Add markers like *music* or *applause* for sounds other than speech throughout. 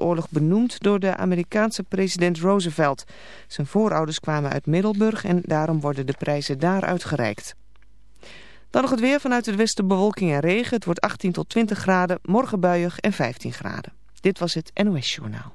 oorlog benoemd door de Amerikaanse president Roosevelt. Zijn voorouders kwamen uit Middelburg en daarom worden de prijzen daar uitgereikt. Dan nog het weer vanuit het westen bewolking en regen. Het wordt 18 tot 20 graden, morgen buiig en 15 graden. Dit was het NOS Journaal.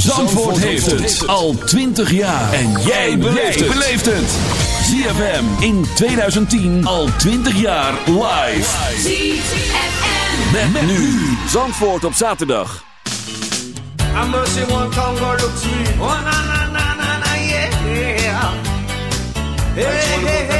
Zandvoort heeft het al 20 jaar. En jij beleeft het. ZFM in 2010 al 20 jaar live. ZFM. Met, nu Zandvoort op zaterdag. I must say one Congo. Oh na na na na na yeah. Hey hey hey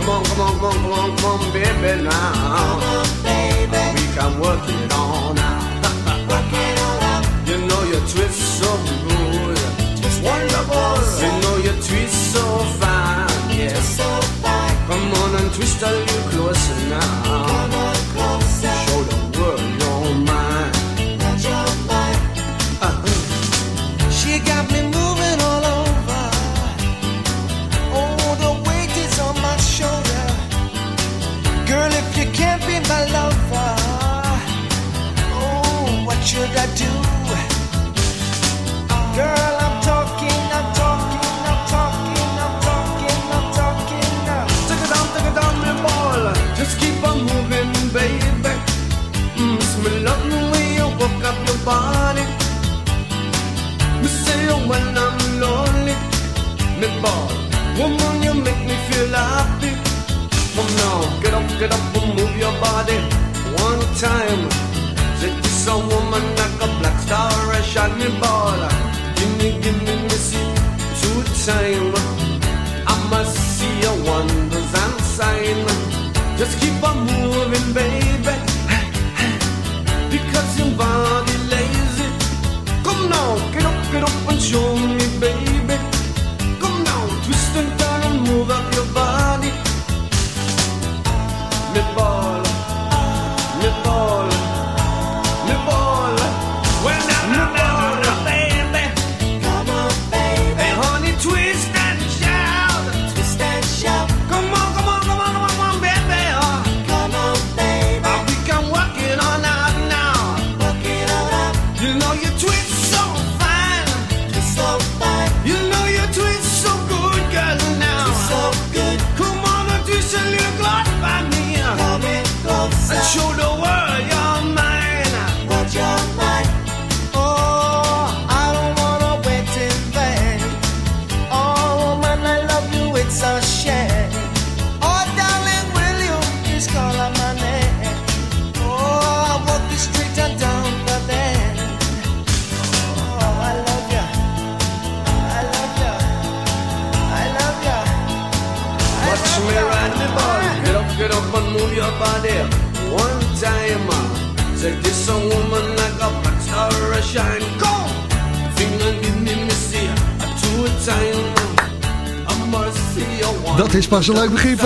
Come on, come on, come on, come on, come on, baby now. Come on, baby. All week I'm working it all out. working all out. You know you twist so good. Twist Wonderful. Walk up body. Me say oh, when I'm lonely, me ball. Woman, you make me feel happy. Come now, get up, get up and move your body. One time. Say this a woman like a black star, a shining ball. Give me, give me, me see two time. I must see your wonders and sign. Just keep on moving, baby. Because your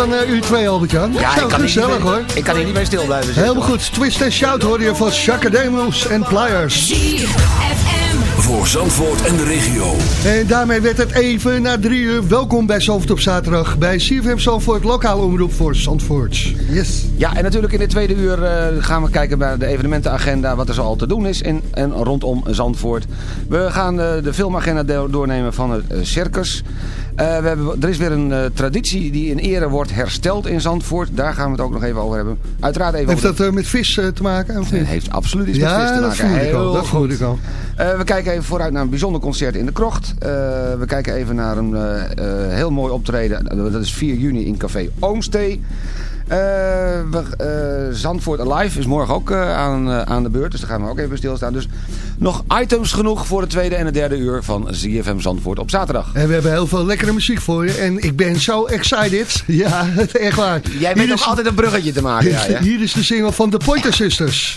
van eh, uur 2, Albert-Jan. Ja, Zo ik kan, hier gezellig niet hoor. ik kan hier niet bij stil blijven zitten. Helemaal goed. Twist en Shout hoor je van Chaka Demos en Pliers. Voor Zandvoort en de regio. En daarmee werd het even na drie uur. Welkom bij Zandvoort op zaterdag. Bij CFM Zandvoort, lokale omroep voor Zandvoort. Yes. Ja, en natuurlijk in de tweede uur eh, gaan we kijken naar de evenementenagenda, wat er zo al te doen is in en rondom Zandvoort. We gaan eh, de filmagenda do- doornemen van het circus. Eh, we hebben, er is weer een eh, traditie die in ere wordt hersteld in Zandvoort. Daar gaan we het ook nog even over hebben. Uiteraard even Heeft over dat eh, met vis te maken? Of de- niet? Het heeft absoluut iets met vis te dat maken. al. Heel Dat goed. ik al. We kijken even vooruit naar een bijzonder concert in de Krocht. We kijken even naar een heel mooi optreden. Dat is 4 juni in Café Oomstee. Eh, we, eh, Zandvoort Alive is morgen ook eh, aan, aan de beurt. Dus daar gaan we ook even stilstaan. Dus nog items genoeg voor de tweede en de derde uur van ZFM Zandvoort op zaterdag. En we hebben heel veel lekkere muziek voor je. En ik ben zo excited. *laughs* Ja, *laughs* echt waar. Jij bent nog altijd een bruggetje te maken. *laughs* Ja, ja. Hier is de single van de Pointer Sisters.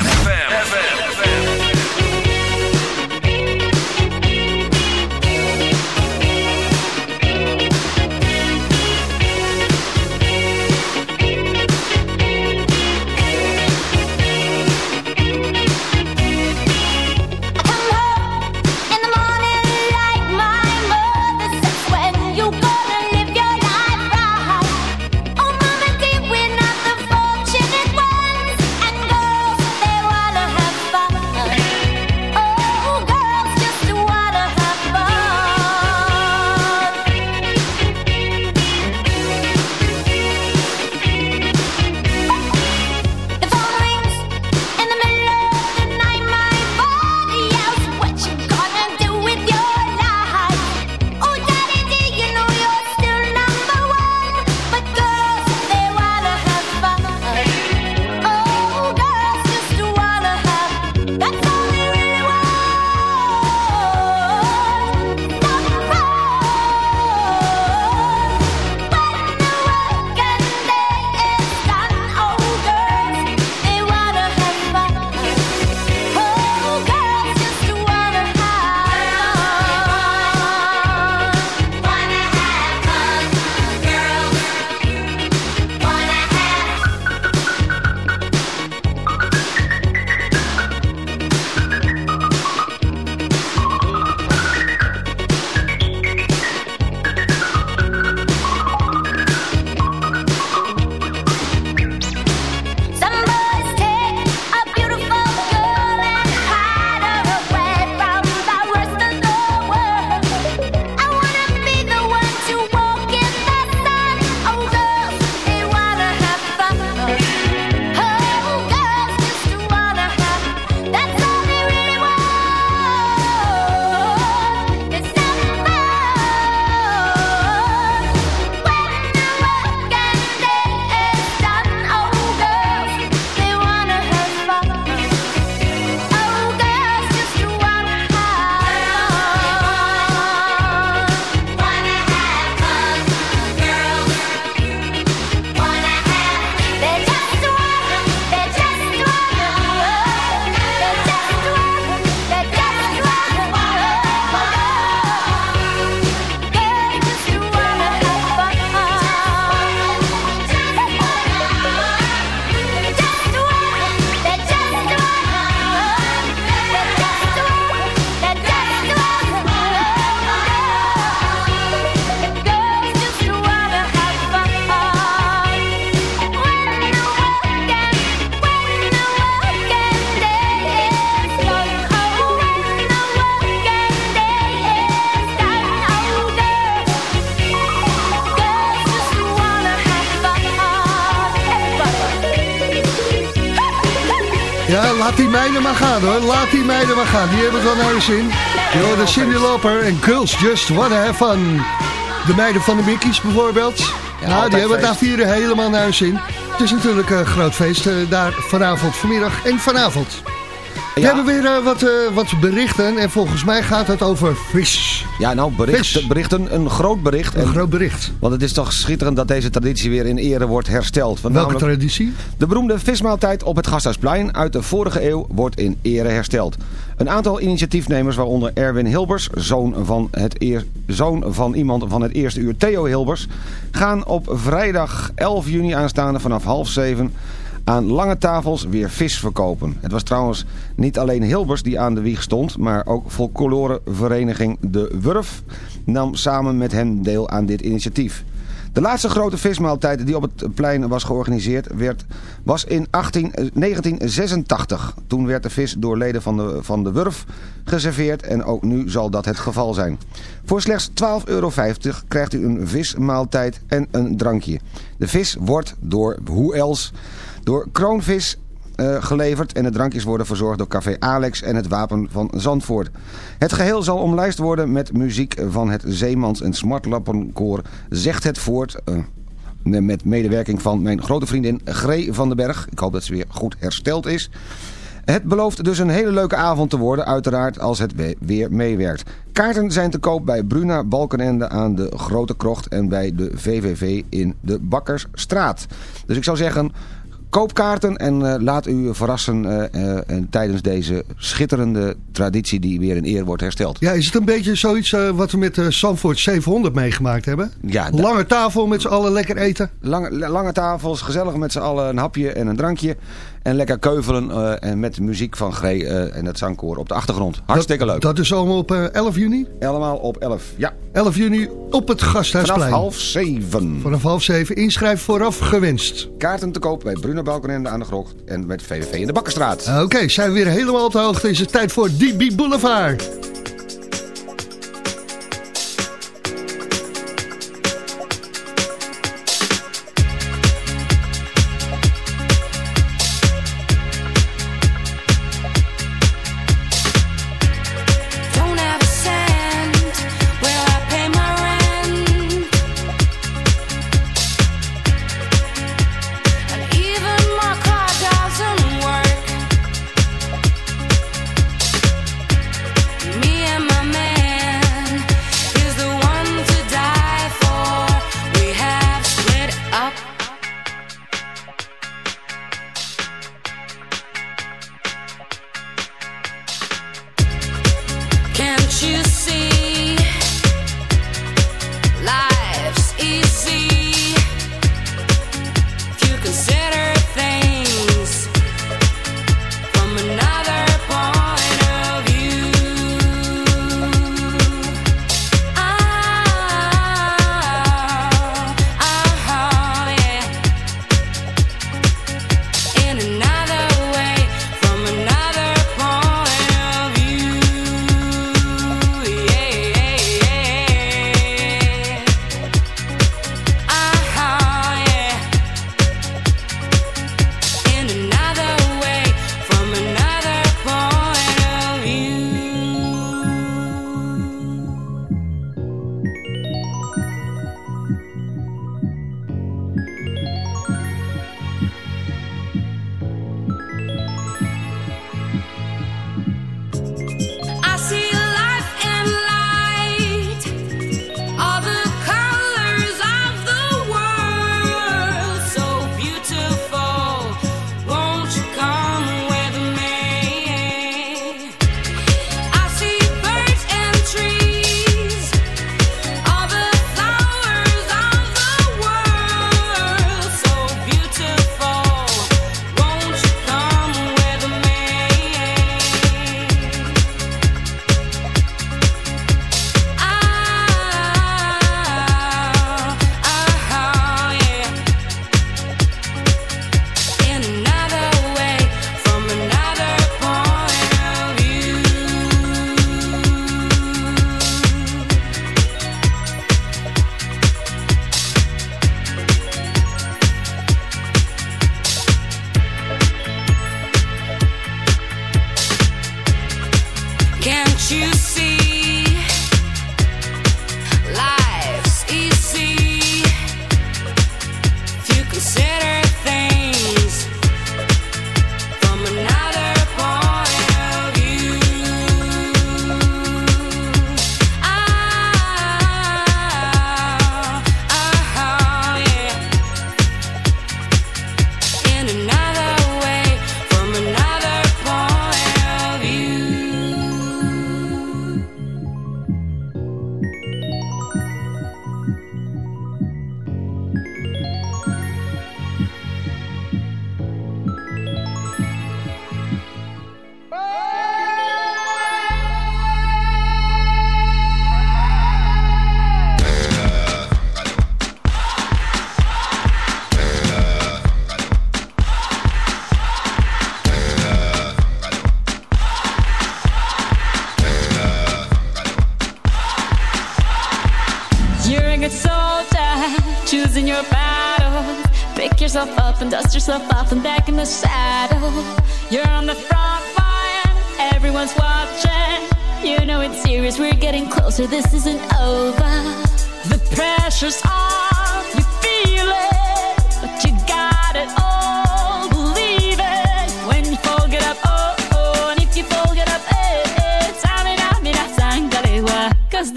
Gaan hoor. Laat die meiden maar gaan. Die hebben het wel naar hun zin. Je hoorde Cindy Loper en Girls Just Wanna Have Fun. De meiden van de Mickeys bijvoorbeeld. nou, altijd die hebben het feest. vieren helemaal naar hun zin. Het is natuurlijk een groot feest eh, daar vanavond, vanmiddag en vanavond. We Ja. hebben weer eh, wat, eh, wat berichten en volgens mij gaat het over vis. Ja, nou, bericht, berichten, een groot bericht. Een En- groot bericht. Want het is toch schitterend dat deze traditie weer in ere wordt hersteld. Want Welke traditie? de beroemde vismaaltijd op het Gasthuisplein uit de vorige eeuw wordt in ere hersteld. Een aantal initiatiefnemers, waaronder Erwin Hilbers, zoon van, het eer, zoon van iemand van het eerste uur Theo Hilbers, gaan op vrijdag 11 juni aanstaande vanaf half zeven aan lange tafels weer vis verkopen. Het was trouwens niet alleen Hilbers die aan de wieg stond, maar ook folklorevereniging De Wurf nam samen met hen deel aan dit initiatief. De laatste grote vismaaltijd die op het plein was georganiseerd werd, was in 18, eh, 1986. Toen werd de vis door leden van de, van de Wurf geserveerd en ook nu zal dat het geval zijn. Voor slechts 12,50 euro krijgt u een vismaaltijd en een drankje. De vis wordt door, hoe else, door Kroonvis eh, geleverd en de drankjes worden verzorgd door Café Alex en het Wapen van Zandvoort. Het geheel zal omlijst worden met muziek van het Zeemans en Smartlappenkoor Zegt het Voort... eh, met medewerking van mijn grote vriendin Gree van den Berg. Ik hoop dat ze weer goed hersteld is. Het belooft dus een hele leuke avond te worden, uiteraard als het we- weer meewerkt. Kaarten zijn te koop bij Bruna Balkenende aan de Grote Krocht en bij de VVV in de Bakkersstraat. Dus ik zou zeggen, koop kaarten en eh, laat u verrassen eh, eh, en tijdens deze schitterende traditie die weer in eer wordt hersteld. Ja, is het een beetje zoiets wat we met de Sanford 700 meegemaakt hebben? Ja, Lange tafel met z'n allen lekker eten. lange, lange tafels, gezellig met z'n allen een hapje en een drankje. En lekker keuvelen eh, en met de muziek van Gree eh, en het zangkoor op de achtergrond. Hartstikke leuk. Dat is allemaal op eh, 11 juni. Allemaal op 11. Ja, 11 juni op het Gasthuisplein. vanaf half zeven. Vanaf half zeven. Inschrijf vooraf gewenst. Kaarten te koop bij Bruno Balkenende aan de Grocht en met VVV in de Bakkerstraat. Oké, zijn we weer helemaal op de hoogte. Is het tijd voor DB Boulevard.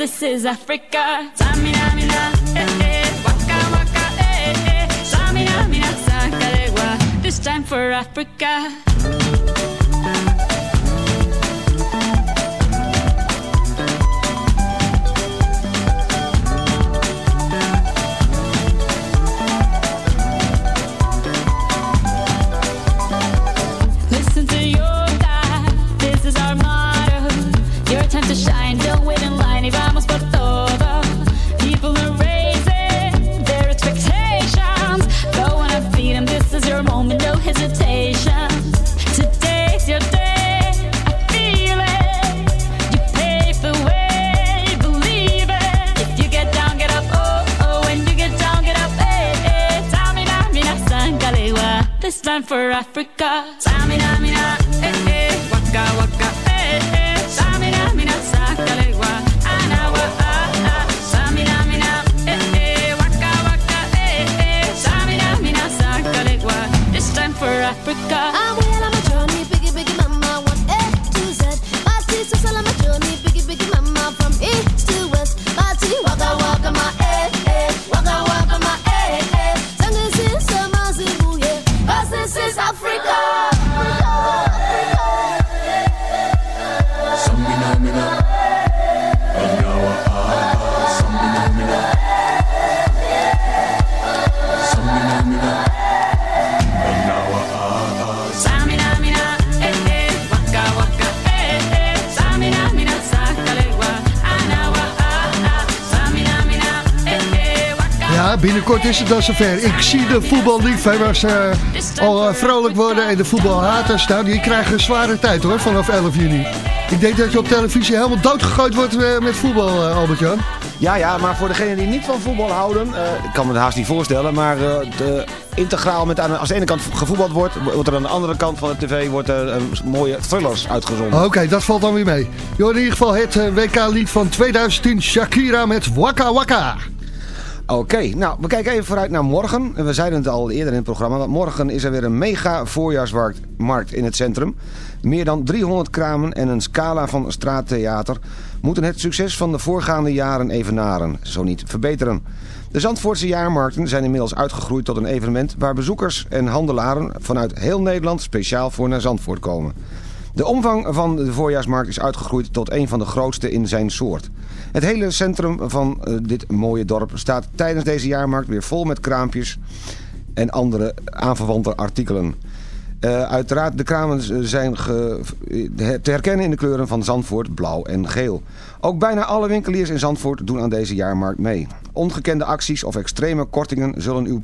This is Africa. Eh, eh, waka, waka, eh, eh. This time for Africa. For Africa. Ja, binnenkort is het dan zover. Ik zie de voetballiefhebbers eh al eh, vrolijk worden en de voetbalhaters, nou, die krijgen een zware tijd hoor, vanaf 11 juni. Ik denk dat je op televisie helemaal doodgegooid wordt eh, met voetbal, Albert-Jan. Ja, ja, maar voor degenen die niet van voetbal houden, ik kan me het haast niet voorstellen, maar de, integraal met aan, als de ene kant gevoetbald wordt, wordt er aan de andere kant van de tv wordt er, een mooie thrillers uitgezonden. Oké, dat valt dan weer mee. Jo, in ieder geval het WK-lied van 2010, Shakira met Waka Waka. Oké, nou, we kijken even vooruit naar morgen. En We zeiden het al eerder in het programma, want morgen is er weer een mega voorjaarsmarkt markt in het centrum. Meer dan 300 kramen en een scala van straattheater moeten het succes van de voorgaande jaren evenaren, zo niet verbeteren. De Zandvoortse jaarmarkten zijn inmiddels uitgegroeid tot een evenement waar bezoekers en handelaren vanuit heel Nederland speciaal voor naar Zandvoort komen. De omvang van de voorjaarsmarkt is uitgegroeid tot een van de grootste in zijn soort. Het hele centrum van eh, dit mooie dorp staat tijdens deze jaarmarkt weer vol met kraampjes en andere aanverwante artikelen. Eh, uiteraard, de kramen zijn ge- te herkennen in de kleuren van Zandvoort, blauw en geel. Ook bijna alle winkeliers in Zandvoort doen aan deze jaarmarkt mee. Ongekende acties of extreme kortingen zullen uw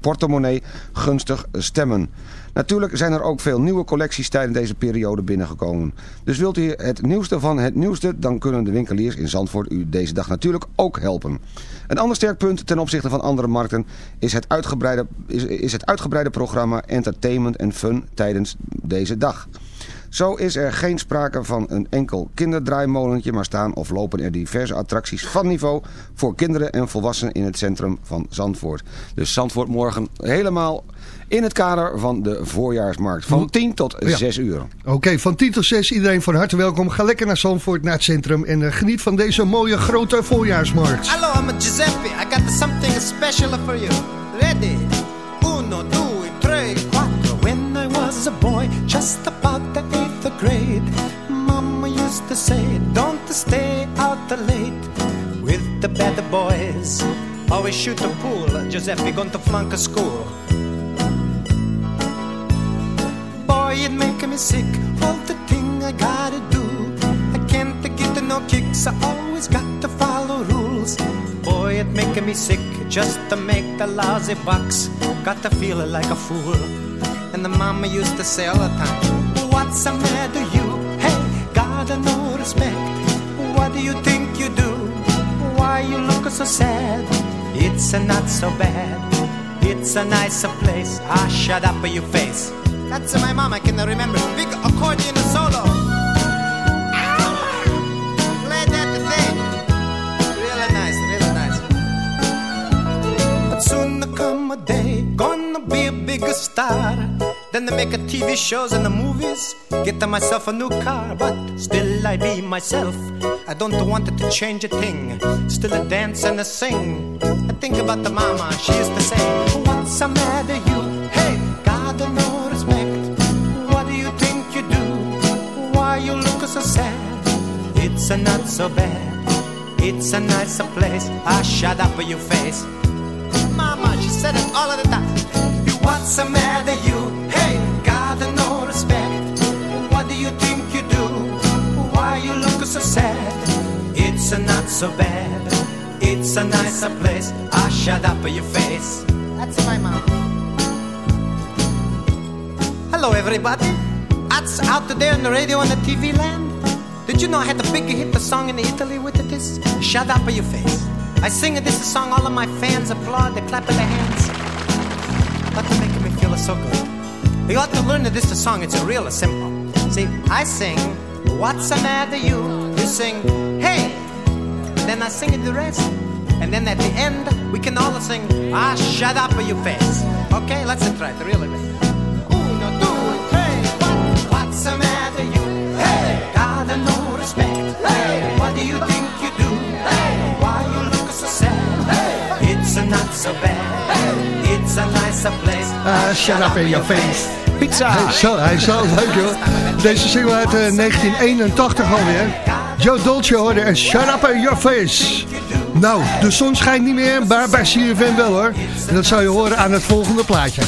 portemonnee gunstig stemmen. Natuurlijk zijn er ook veel nieuwe collecties tijdens deze periode binnengekomen. Dus wilt u het nieuwste van het nieuwste, dan kunnen de winkeliers in Zandvoort u deze dag natuurlijk ook helpen. Een ander sterk punt ten opzichte van andere markten is het uitgebreide, is, is het uitgebreide programma Entertainment en Fun tijdens deze dag. Zo is er geen sprake van een enkel kinderdraaimolentje, maar staan of lopen er diverse attracties van niveau voor kinderen en volwassenen in het centrum van Zandvoort. Dus Zandvoort morgen helemaal in het kader van de voorjaarsmarkt. Van 10 tot Ja. 6 uur. Oké, van 10 tot 6 iedereen van harte welkom. Ga lekker naar Zandvoort, naar het centrum en eh, geniet van deze mooie grote voorjaarsmarkt. Hello, I'm Giuseppe. I got something special for you. Ready? Uno, due, tre, quattro. When I was a boy, just eighth grade, Mama used to say, don't stay out late with the bad boys. Always shoot the pool. Giuseppe going to flunk a school. Boy, it make me sick. All the thing I gotta do. I can't get no kicks. I always got to follow rules. Boy, it make me sick just to make the lousy bucks. Got to feel like a fool. And the mama used to say all the time, What's the matter, you? Hey, gotta no respect. What do you think you do? Why you look so sad? It's uh, not so bad. It's a nicer place. Ah, shut up your face. That's my mom, I can remember. Big accordion solo. Play that thing. Really nice, really nice. Soon come a day, gonna be a bigger star. Then they make a TV shows and the movies. Get myself a new car, but still I be myself. I don't want it to change a thing. Still a dance and a sing. I think about the mama, she used to say, What's the matter, you? Hey, got no respect. What do you think you do? Why you look so sad? It's a not so bad. It's a nicer place. I shut up your face. Mama, she said it all of the time. What's the matter, you? Got no respect. What do you think you do? Why you look so sad? It's a not so bad. It's a nicer place. Ah, shut up your face. That's my mom. Hello, everybody. That's out there on the radio and the TV land. Did you know I had a big hit the song in Italy with this? Shut up your face. I sing this song, all of my fans applaud, they clap their hands. But they're making me feel so good. You ought to learn that this song, it's a real simple. See, I sing, what's the matter you? You sing, hey. Then I sing it the rest. And then at the end, we can all sing, ah, shut up your face. Okay, let's try it, really. Quattro. What's the matter you? Hey, got no respect. Hey, what do you think you do? Hey, why you look so sad? Hey, it's not so bad. Hey, a nicer place. Ah, shut up in your face. Pizza. Hij is zo, hij is zo leuk joh. Deze single uit eh, 1981 alweer. Joe Dolce hoorde en Shut Up in Your Face. Nou, de zon schijnt niet meer, maar bij CFM wel hoor. En dat zou je horen aan het volgende plaatje.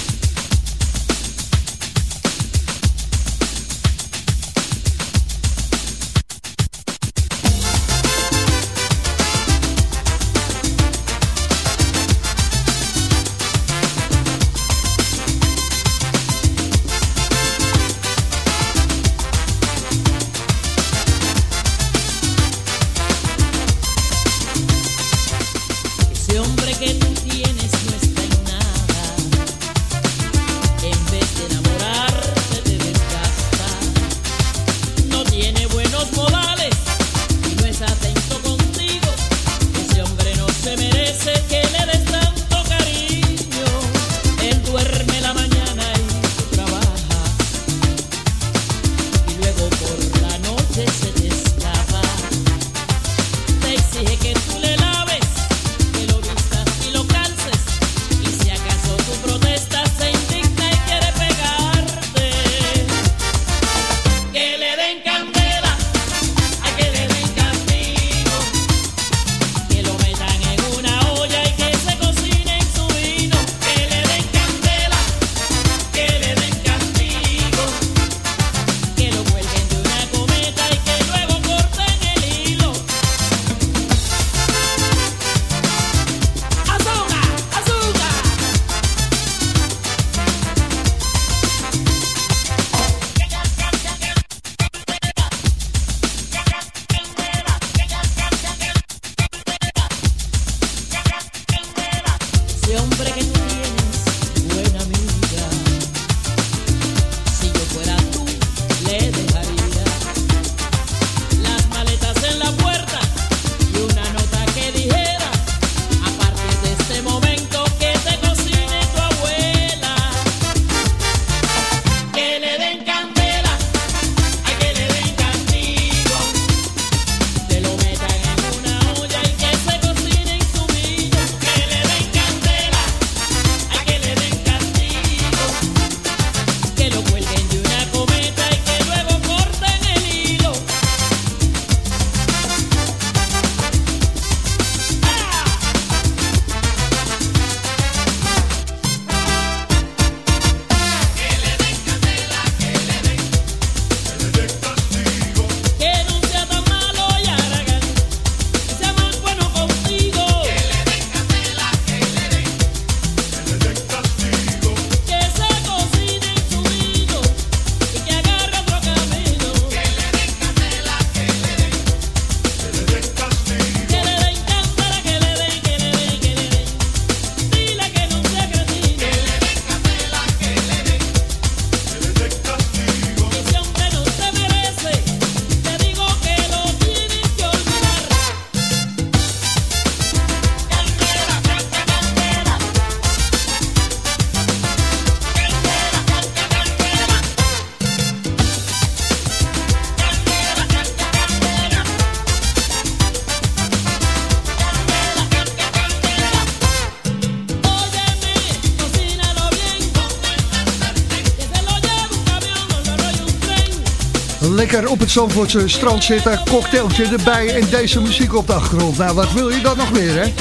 Het Zandvoortse strand zitten, cocktailtje erbij en deze muziek op de achtergrond. Nou, wat wil je dan nog meer, hè?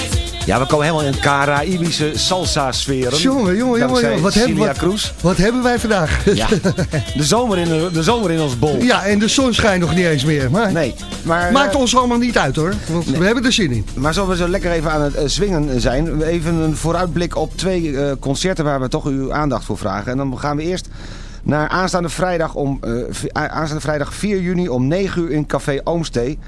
Ja, we komen helemaal in Caraïbische salsa-sferen. Jongen, jongen, jongen. Wat, hebben, wat, Cruz. wat hebben wij vandaag? Ja, *laughs* de zomer in, de zomer in ons bol. Ja, en de zon schijnt nog niet eens meer. Maar Nee, maar... maakt eh, ons allemaal niet uit, hoor. Want we hebben er zin in. Maar zullen we zo lekker even aan het eh, swingen zijn. Even een vooruitblik op twee eh, concerten waar we toch uw aandacht voor vragen. En dan gaan we eerst naar aanstaande vrijdag, om, eh, aanstaande vrijdag 4 juni om 9 uur in Café Oomstee.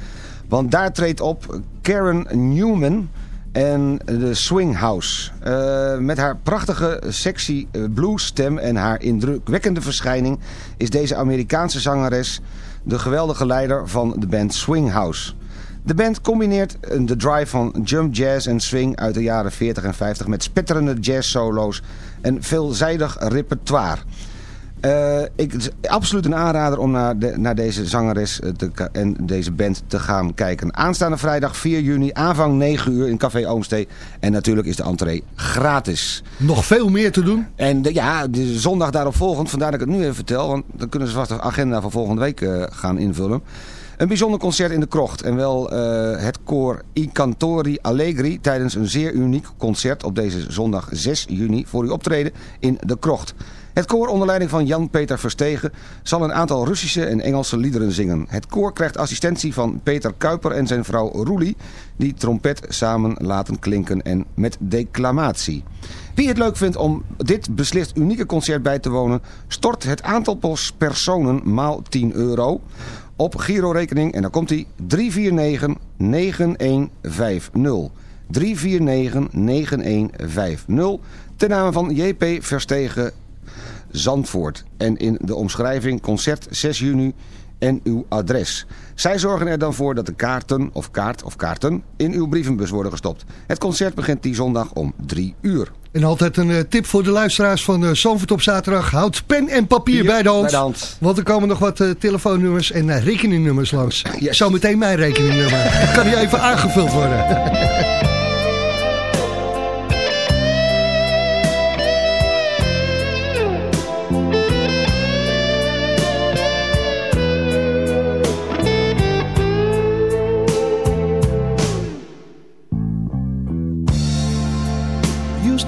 Want daar treedt op Karen Newman en de Swing House. Eh, met haar prachtige, sexy eh, bluesstem en haar indrukwekkende verschijning... is deze Amerikaanse zangeres de geweldige leider van de band Swing House. De band combineert de drive van jump jazz en swing uit de jaren 40 en 50 met spetterende jazz solo's en veelzijdig repertoire. Eh, ik, het is absoluut een aanrader om naar, de, naar deze zangeres eh, te, en deze band te gaan kijken. Aanstaande vrijdag 4 juni, aanvang 9 uur in Café Oomstee. En natuurlijk is de entree gratis. Nog veel meer te doen. En de, ja, de zondag daarop volgend, vandaar dat ik het nu even vertel. Want dan kunnen ze vast de agenda van volgende week eh, gaan invullen. Een bijzonder concert in de krocht. En wel het koor I Cantori Allegri tijdens een zeer uniek concert op deze zondag 6 juni voor uw optreden in de krocht. Het koor onder leiding van Jan-Peter Verstegen zal een aantal Russische en Engelse liederen zingen. Het koor krijgt assistentie van Peter Kuiper en zijn vrouw Roelie, die trompet samen laten klinken en met declamatie. Wie het leuk vindt om dit beslist unieke concert bij te wonen, stort het aantal personen maal 10 euro op Giro-rekening en dan komt hij 349 9150. 349 9150 ten name van JP Verstegen Zandvoort. En in de omschrijving concert 6 juni en uw adres. Zij zorgen er dan voor dat de kaarten of kaart of kaarten in uw brievenbus worden gestopt. Het concert begint die zondag om 3 uur. En altijd een eh, tip voor de luisteraars van uh, Zandvoort op zaterdag. Houd pen en papier bij de hand. bij de hand. Want er komen nog wat eh, telefoonnummers en eh, rekeningnummers langs. Yes. Zometeen mijn rekeningnummer. kan die even aangevuld worden. *laughs*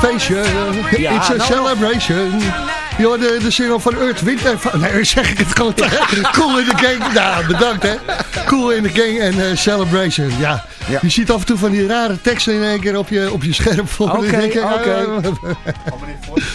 Feestje. Ja, It's a nou. celebration. Je hoorde de single van Earth, Wind en. Nee, *laughs* zeg ik het gewoon. cool in the gang. Nou, bedankt hè. Cool in the gang en eh, celebration. Ja. Je ziet af en toe van die rare teksten in één keer op je, op je scherm. voor. Oké, *laughs* oké. eh,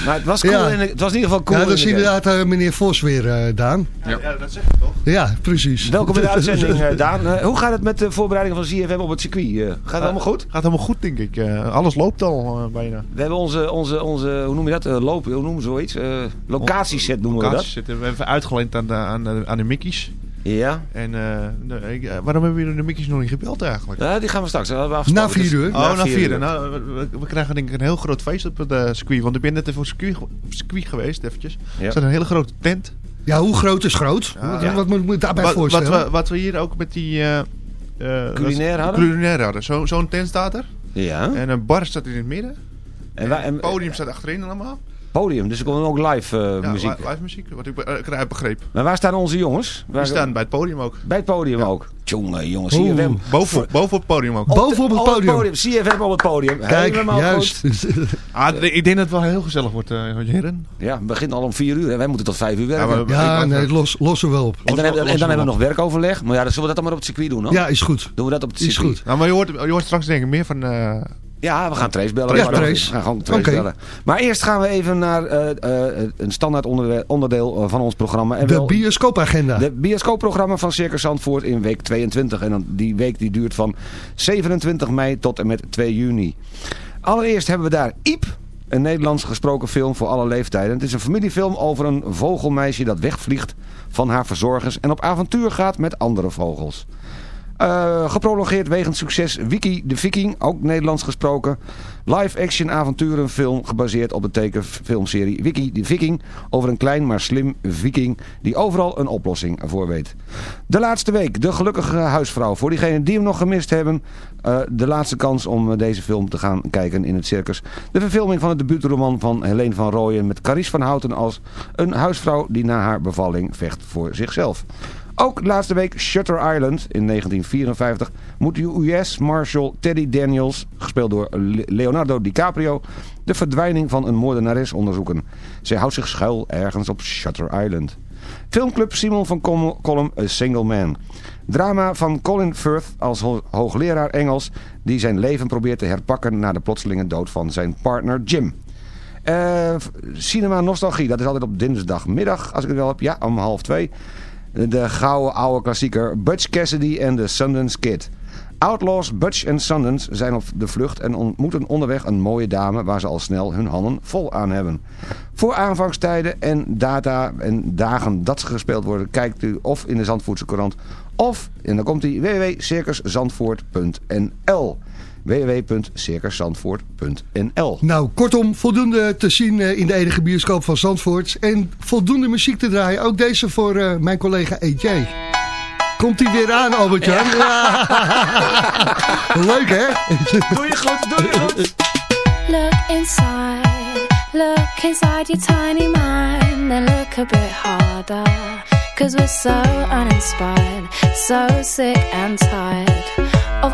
Maar het was, cool Ja. in de- het was in ieder geval cool. ja, dat is inderdaad eh, meneer Vos weer, eh, Daan. Ja, dat zeg ik toch? Ja, precies. Welkom in de *laughs* uitzending, eh, Daan. Hoe gaat het met de voorbereiding van ZFM op het circuit? Eh, gaat het allemaal goed? Gaat helemaal goed, denk ik. Eh, alles loopt al bijna. We hebben onze, onze, onze hoe noem je dat? Eh, loop, hoe noemen we zoiets? Eh locatieset noemen we dat. We hebben uitgeleend aan de, aan de, aan de Mickey's. Ja. En eh, nou, ik- eh, waarom hebben we de Mickey's nog niet gebeld eigenlijk? Ja, die gaan we straks. We afgesproken. Dus- Oh, na vier uur. uur. Nou, we, krijgen denk ik een heel groot feest op het eh, circuit. Want ik ben net even op circuit, circuit geweest, eventjes. Ja. Er staat een hele grote tent. Ja, hoe groot is groot? Ja. Wat, wat moet ik daarbij wat, voorstellen? Wat we, wat we hier ook met die... eh, eh, Culinair hadden? Culinair hadden. Zo- Zo'n tent staat er. Ja. En een bar staat in het midden. En en- het podium staat achterin allemaal. Podium, dus er komt ook live eh, Ja, muziek. li- live muziek, wat ik, be- eh, ik heb begrepen. Maar waar staan onze jongens? Die Waar- staan bij het podium ook. Bij het podium ook. Jongen, jongens, Oeh, CFM. boven, boven op het podium ook. Boven op het podium. CFM op het podium. Kijk, Helemaal juist. goed. *laughs* Ah, ik denk dat het wel heel gezellig wordt, eh heren. Ja, het begint al om vier uur en wij moeten tot vijf uur werken. Ja, maar- Ja, Ik- nee, los, lossen we wel op. en dan, hebben, en dan hebben we nog werkoverleg. Maar ja, dan zullen we dat dan maar op het circuit doen, hoor. Ja, is goed. Doen we dat op het Is circuit? goed. Nou, maar je hoort, je hoort straks denk ik meer van... eh, Ja, we gaan Trace bellen. Ja, Trace. We gaan gewoon Trace bellen. Maar eerst gaan we even naar eh, eh, een standaard onderdeel eh, van ons programma. En De wel bioscoopagenda. de bioscoopprogramma van Circus Zandvoort in week 22. En dan die week die duurt van 27 mei tot en met 2 juni. Allereerst hebben we daar Iep. Een Nederlands gesproken film voor alle leeftijden. Het is een familiefilm over een vogelmeisje dat wegvliegt van haar verzorgers en op avontuur gaat met andere vogels. Eh, geprolongeerd wegens succes Wiki de Viking, ook Nederlands gesproken. Live-action avonturenfilm gebaseerd op de tekenfilmserie Wiki de Viking... over een klein maar slim viking die overal een oplossing voor weet. De laatste week, De Gelukkige Huisvrouw. Voor diegenen die hem nog gemist hebben... eh, de laatste kans om deze film te gaan kijken in het circus. De verfilming van het debuutroman van Helene van Rooyen... met Carice van Houten als een huisvrouw die na haar bevalling vecht voor zichzelf. Ook laatste week Shutter Island in 1954 moet US Marshal Teddy Daniels, gespeeld door Leonardo DiCaprio, de verdwijning van een moordenares onderzoeken. Zij houdt zich schuil ergens op Shutter Island. Filmclub Simon van Column: A Single Man. Drama van Colin Firth als hoogleraar Engels... die zijn leven probeert te herpakken na de plotselinge dood van zijn partner Jim. Eh, cinema Nostalgie, dat is altijd op dinsdagmiddag, als ik het wel heb. Ja, om half twee de gouden oude klassieker Butch Cassidy en de Sundance Kid. Outlaws, Butch en Sundance zijn op de vlucht en ontmoeten onderweg een mooie dame waar ze al snel hun handen vol aan hebben. Voor aanvangstijden en data en dagen dat ze gespeeld worden, kijkt u of in de Zandvoortse krant of, en dan komt hij www.circuszandvoort.nl www.circusandvoort.nl. Nou, kortom, voldoende te zien eh, in de enige bioscoop van Zandvoort. En voldoende muziek te draaien. Ook deze voor uh, mijn collega EJ. Komt hij weer aan, Albertje? *laughs* Leuk, hè? Doe je goed, doe je goed. Look inside, look inside your tiny mind. And look a bit harder. Cause we're so uninspired, so sick and tired of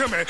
to me.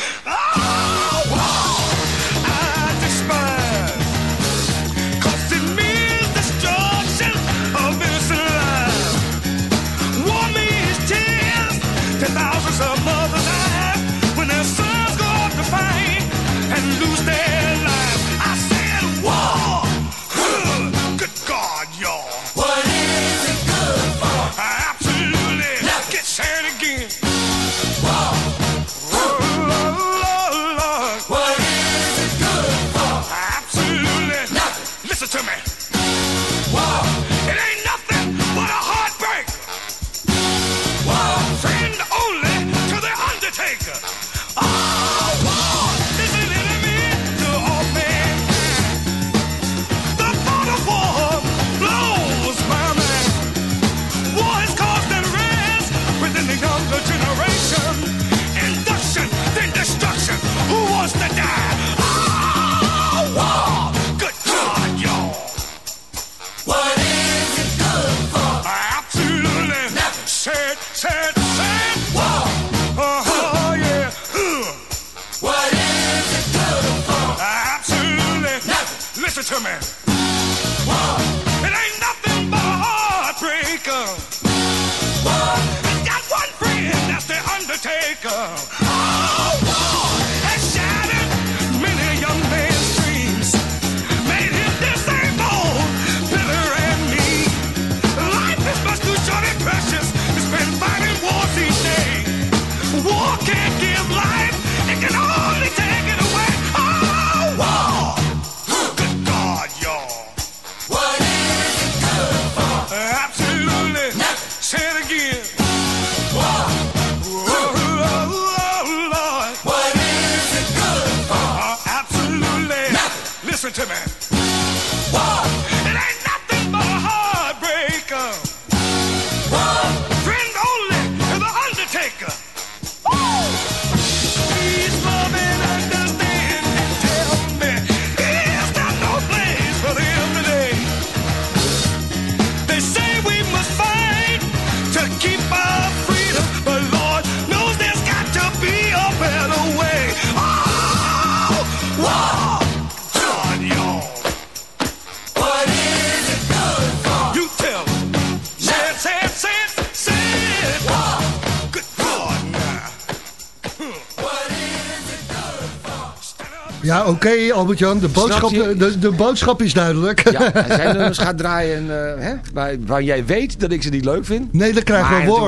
Ja, oké, Albert-Jan, de, boodschap- je? de, de boodschap is duidelijk. Ja, en zijn nummers gaat draaien eh, hè, waar, waar jij weet dat ik ze niet leuk vind. Nee, dan krijgen we Maar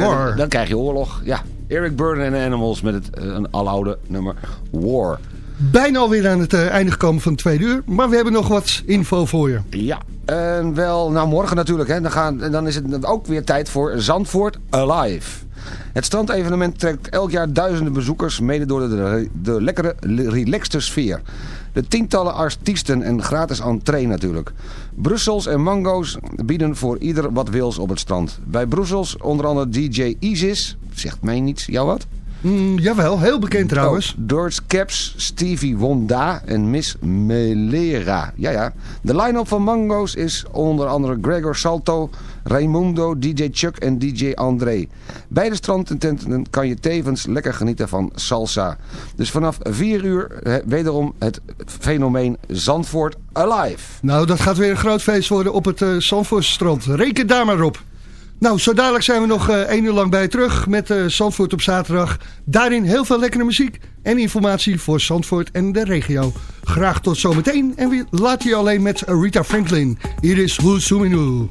war, hè? dan krijg je oorlog. Ja, Eric Burden en Animals met het, eh, een aloude nummer War. Bijna alweer aan het eh, einde gekomen van het tweede uur. Maar we hebben nog wat info voor je. Ja, en wel, nou morgen natuurlijk. Hè, dan, gaan, dan is het ook weer tijd voor Zandvoort Alive. Het strandevenement trekt elk jaar duizenden bezoekers, mede door de, de lekkere, relaxte sfeer. De tientallen artiesten en gratis entree natuurlijk. Brussels en Mango's bieden voor ieder wat wils op het strand. Bij Brussels onder andere DJ Isis, zegt mij niets, jou wat? Mm, jawel, heel bekend trouwens. Oh, Doors Caps, Stevie Wonda en Miss Melera. Ja, ja. De line-up van Mango's is onder andere Gregor Salto, Raimundo, DJ Chuck en DJ André. Bij de strandtenten kan je tevens lekker genieten van salsa. Dus vanaf 4 uur eh, wederom het fenomeen Zandvoort Alive. Nou, dat gaat weer een groot feest worden op het uh, Zandvoortstrand. Reken daar maar op. Nou, zo dadelijk zijn we nog uh, één uur lang bij terug met uh, Zandvoort op zaterdag. Daarin heel veel lekkere muziek en informatie voor Zandvoort en de regio. Graag tot zometeen en we laten je alleen met Rita Franklin. Hier is Hulsuminu. Whoa.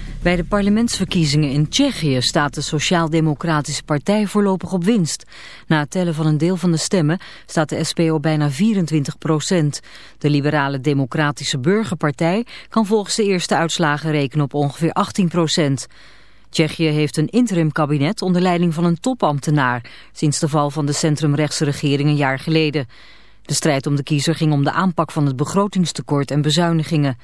Bij de parlementsverkiezingen in Tsjechië staat de Sociaal-Democratische Partij voorlopig op winst. Na het tellen van een deel van de stemmen staat de SPO bijna 24 procent. De Liberale Democratische Burgerpartij kan volgens de eerste uitslagen rekenen op ongeveer 18 procent. Tsjechië heeft een interimkabinet onder leiding van een topambtenaar... sinds de val van de centrumrechtse regering een jaar geleden. De strijd om de kiezer ging om de aanpak van het begrotingstekort en bezuinigingen.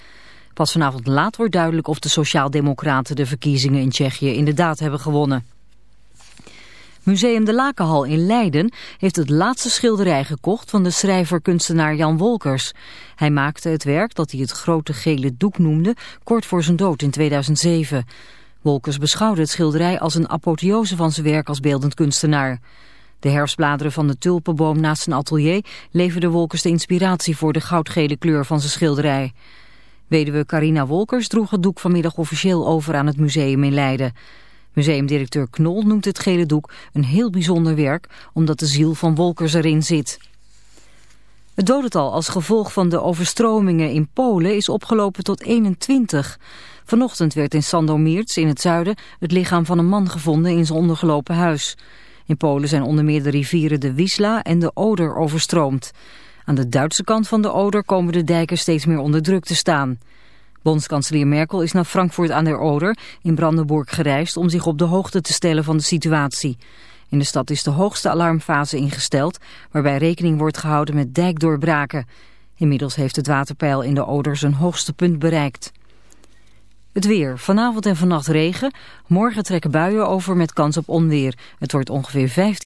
Pas vanavond laat wordt duidelijk of de Sociaaldemocraten de verkiezingen in Tsjechië inderdaad hebben gewonnen. Museum de Lakenhal in Leiden heeft het laatste schilderij gekocht van de schrijver-kunstenaar Jan Wolkers. Hij maakte het werk dat hij het grote gele doek noemde kort voor zijn dood in 2007. Wolkers beschouwde het schilderij als een apotheose van zijn werk als beeldend kunstenaar. De herfstbladeren van de tulpenboom naast zijn atelier leverden Wolkers de inspiratie voor de goudgele kleur van zijn schilderij. Weduwe Carina Wolkers droeg het doek vanmiddag officieel over aan het museum in Leiden. Museumdirecteur Knol noemt het gele doek een heel bijzonder werk omdat de ziel van Wolkers erin zit. Het dodental als gevolg van de overstromingen in Polen is opgelopen tot 21. Vanochtend werd in Sandomierz in het zuiden het lichaam van een man gevonden in zijn ondergelopen huis. In Polen zijn onder meer de rivieren de Wisla en de Oder overstroomd. Aan de Duitse kant van de Oder komen de dijken steeds meer onder druk te staan. Bondskanselier Merkel is naar Frankfurt aan der Oder in Brandenburg gereisd om zich op de hoogte te stellen van de situatie. In de stad is de hoogste alarmfase ingesteld, waarbij rekening wordt gehouden met dijkdoorbraken. Inmiddels heeft het waterpeil in de Oder zijn hoogste punt bereikt. Het weer. Vanavond en vannacht regen. Morgen trekken buien over met kans op onweer. Het wordt ongeveer 15